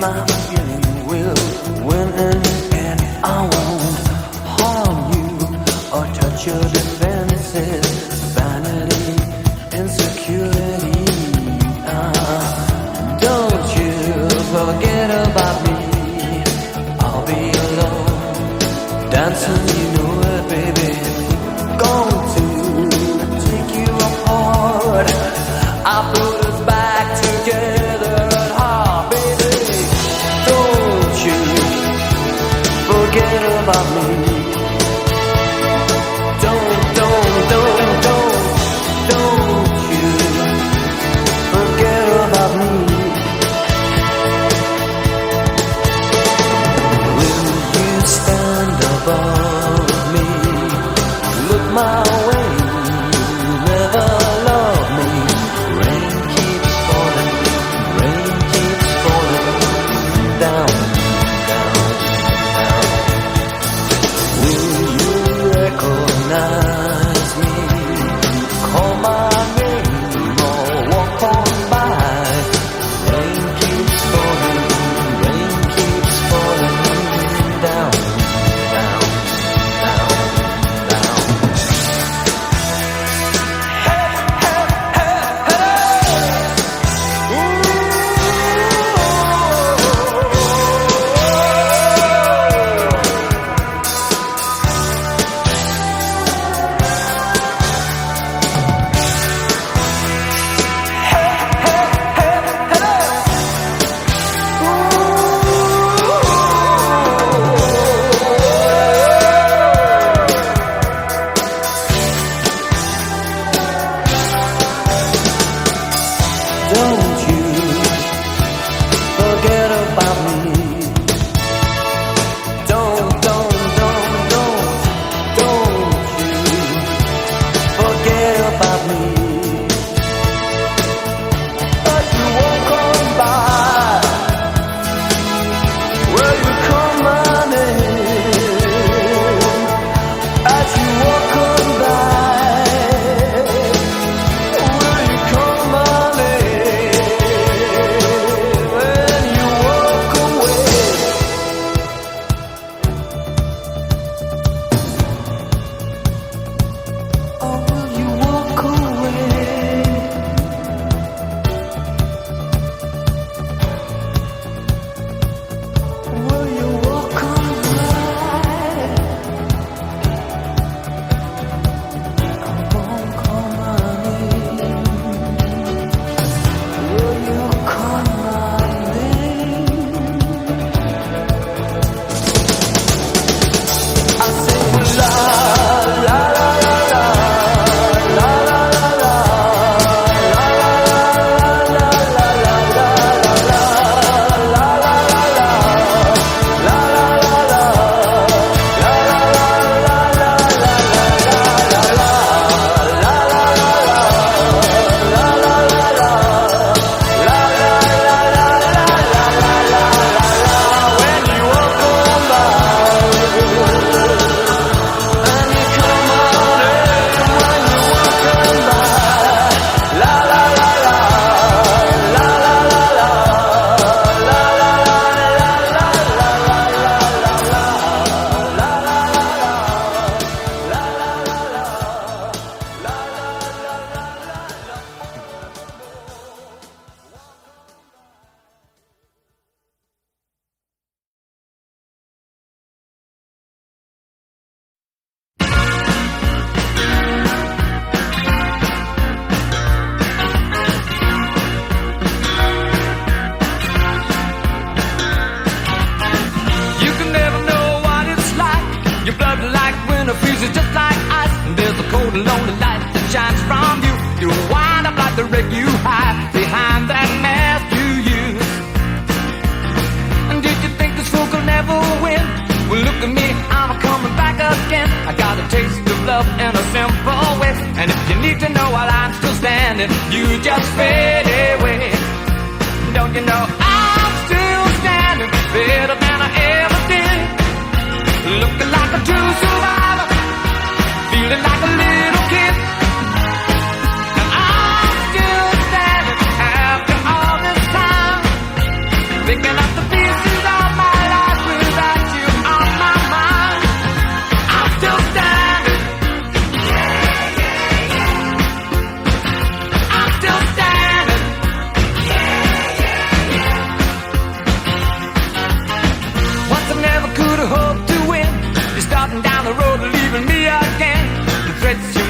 my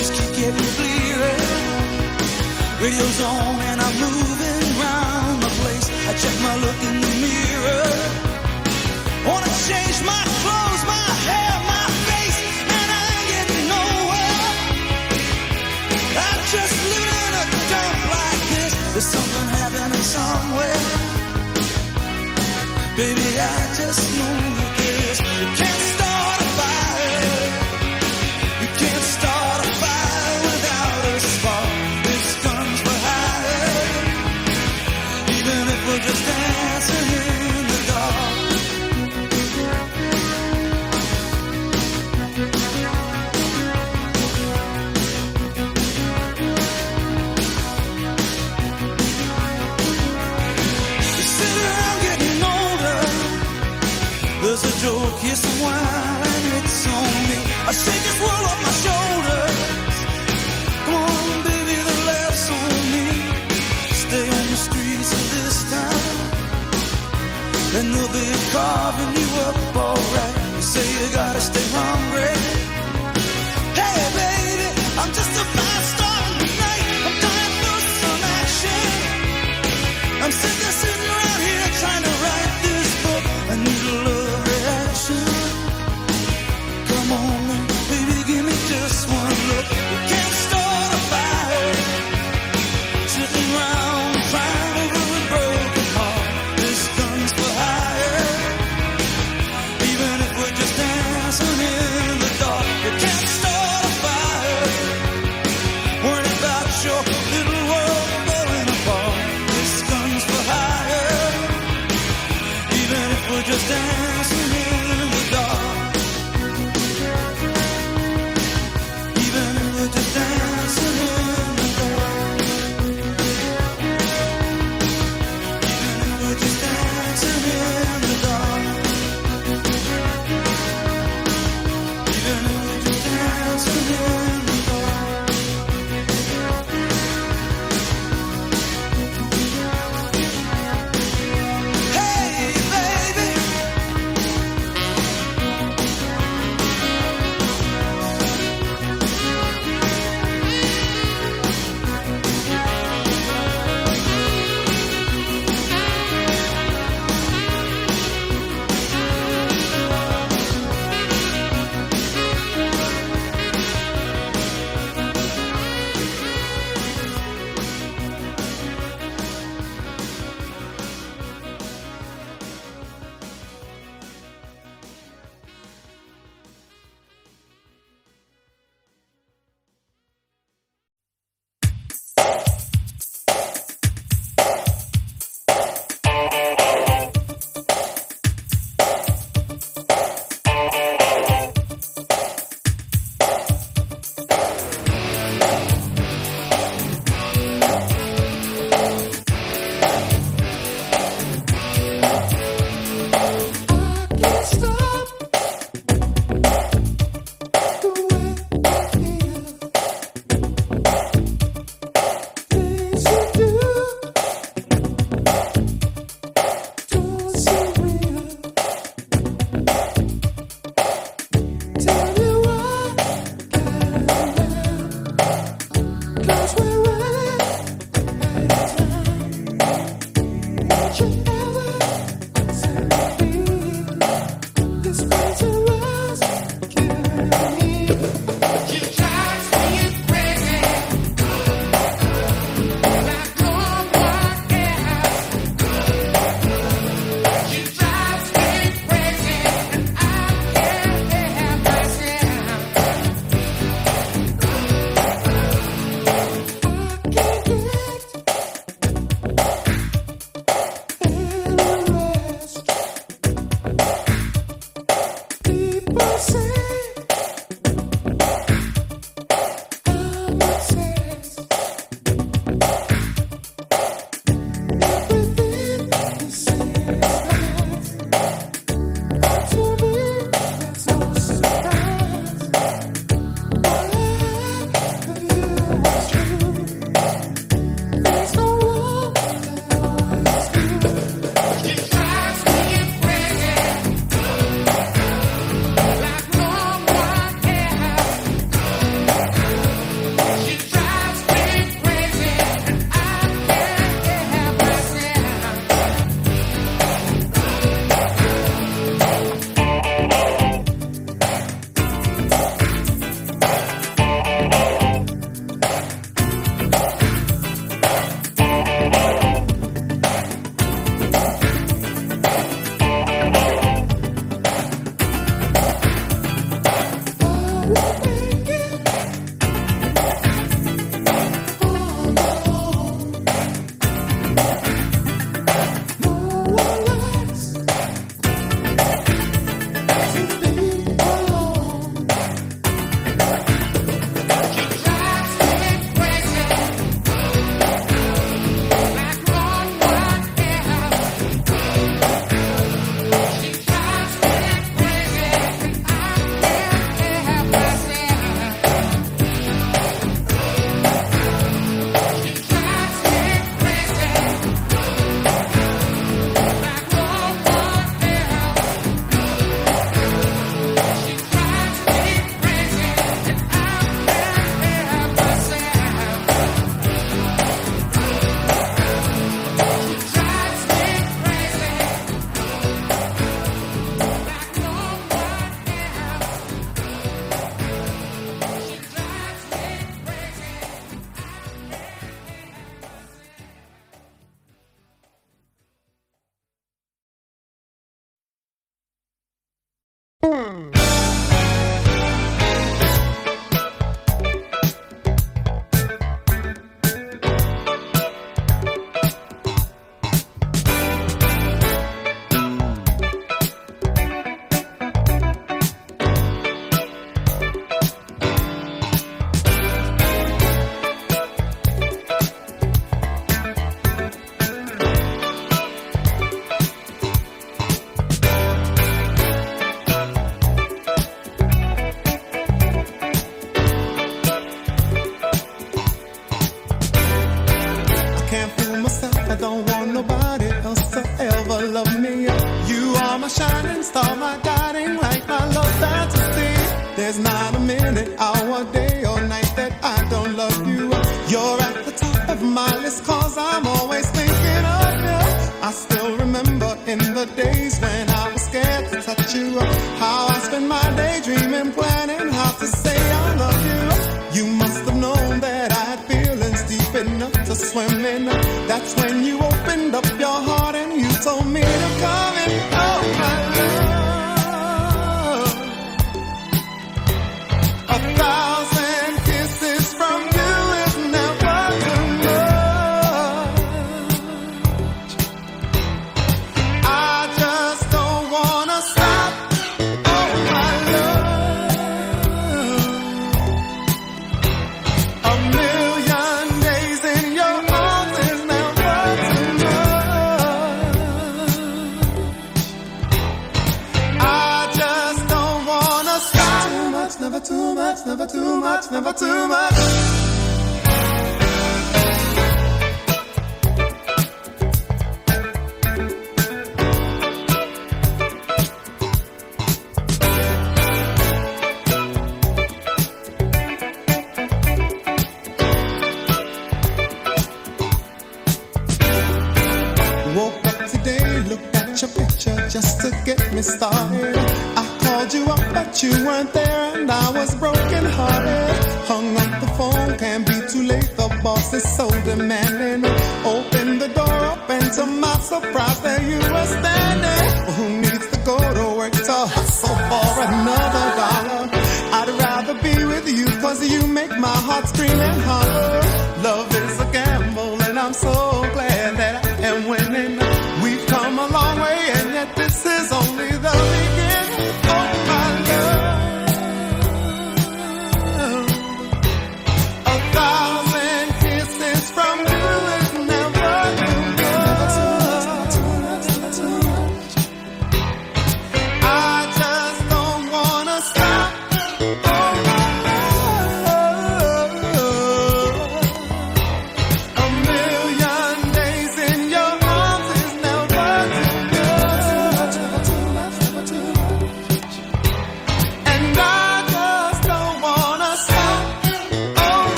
just keep getting clearer. Radio's on and I'm moving around my place. I check my look in the mirror. Wanna change my clothes, my hair, my face, and I ain't getting nowhere. I'm just live in a dump like this. There's something happening somewhere. Baby, I just know. just a